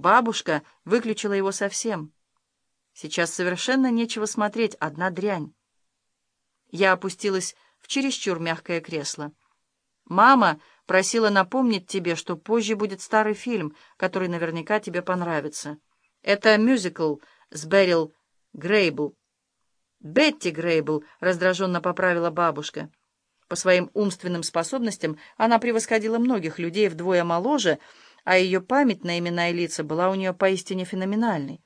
Бабушка выключила его совсем. Сейчас совершенно нечего смотреть, одна дрянь. Я опустилась в чересчур мягкое кресло. Мама просила напомнить тебе, что позже будет старый фильм, который наверняка тебе понравится. Это мюзикл с Берил Грейбл. «Бетти Грейбл», — раздраженно поправила бабушка. По своим умственным способностям она превосходила многих людей вдвое моложе, а ее память на имена и лица была у нее поистине феноменальной.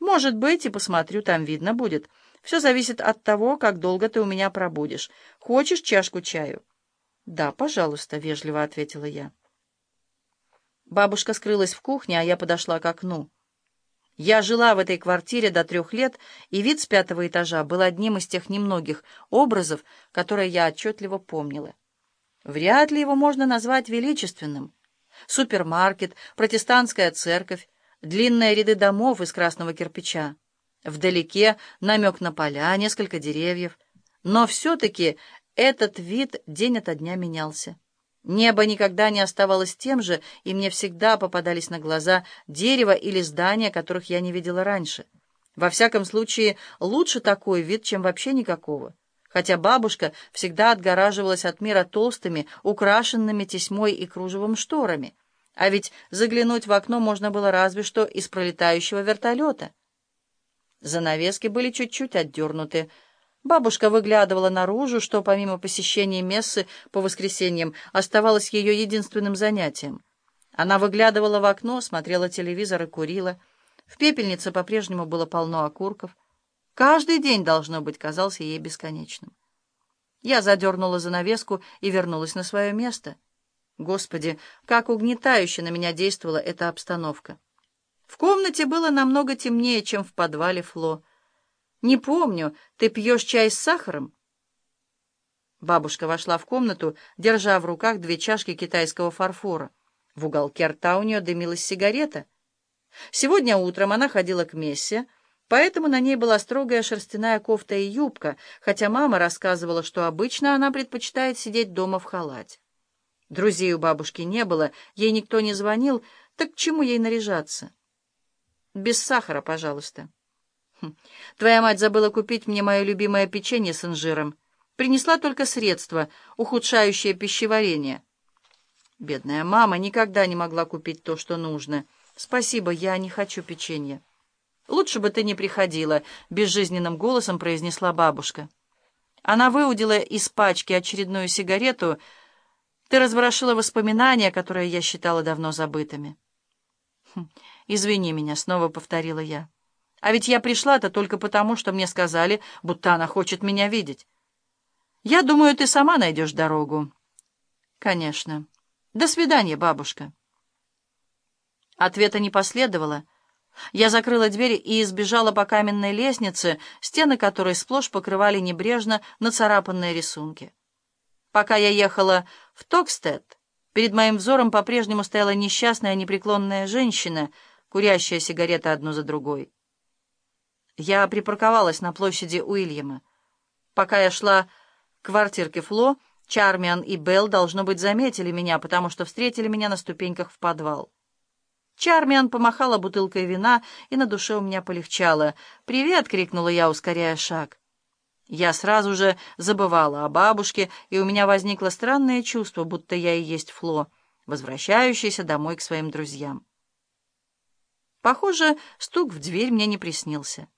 «Может быть, и посмотрю, там видно будет. Все зависит от того, как долго ты у меня пробудешь. Хочешь чашку чаю?» «Да, пожалуйста», — вежливо ответила я. Бабушка скрылась в кухне, а я подошла к окну. Я жила в этой квартире до трех лет, и вид с пятого этажа был одним из тех немногих образов, которые я отчетливо помнила. Вряд ли его можно назвать величественным. Супермаркет, протестантская церковь, длинные ряды домов из красного кирпича. Вдалеке намек на поля, несколько деревьев. Но все-таки этот вид день ото дня менялся. Небо никогда не оставалось тем же, и мне всегда попадались на глаза дерево или здания, которых я не видела раньше. Во всяком случае, лучше такой вид, чем вообще никакого. Хотя бабушка всегда отгораживалась от мира толстыми, украшенными тесьмой и кружевом шторами. А ведь заглянуть в окно можно было разве что из пролетающего вертолета. Занавески были чуть-чуть отдернуты, Бабушка выглядывала наружу, что помимо посещения мессы по воскресеньям оставалось ее единственным занятием. Она выглядывала в окно, смотрела телевизор и курила. В пепельнице по-прежнему было полно окурков. Каждый день, должно быть, казался ей бесконечным. Я задернула занавеску и вернулась на свое место. Господи, как угнетающе на меня действовала эта обстановка. В комнате было намного темнее, чем в подвале Фло. «Не помню. Ты пьешь чай с сахаром?» Бабушка вошла в комнату, держа в руках две чашки китайского фарфора. В уголке рта у нее дымилась сигарета. Сегодня утром она ходила к мессе, поэтому на ней была строгая шерстяная кофта и юбка, хотя мама рассказывала, что обычно она предпочитает сидеть дома в халате. Друзей у бабушки не было, ей никто не звонил, так к чему ей наряжаться? «Без сахара, пожалуйста». Хм. Твоя мать забыла купить мне мое любимое печенье с инжиром. Принесла только средства, ухудшающее пищеварение. Бедная мама никогда не могла купить то, что нужно. Спасибо, я не хочу печенья. Лучше бы ты не приходила, — безжизненным голосом произнесла бабушка. Она выудила из пачки очередную сигарету. Ты разворошила воспоминания, которые я считала давно забытыми. Хм. «Извини меня», — снова повторила я. А ведь я пришла-то только потому, что мне сказали, будто она хочет меня видеть. Я думаю, ты сама найдешь дорогу. Конечно. До свидания, бабушка. Ответа не последовало. Я закрыла дверь и избежала по каменной лестнице, стены которой сплошь покрывали небрежно нацарапанные рисунки. Пока я ехала в Токстед, перед моим взором по-прежнему стояла несчастная непреклонная женщина, курящая сигареты одну за другой. Я припарковалась на площади Уильяма. Пока я шла к квартирке Фло, Чармиан и Белл, должно быть, заметили меня, потому что встретили меня на ступеньках в подвал. Чармиан помахала бутылкой вина, и на душе у меня полегчало. «Привет!» — крикнула я, ускоряя шаг. Я сразу же забывала о бабушке, и у меня возникло странное чувство, будто я и есть Фло, возвращающийся домой к своим друзьям. Похоже, стук в дверь мне не приснился.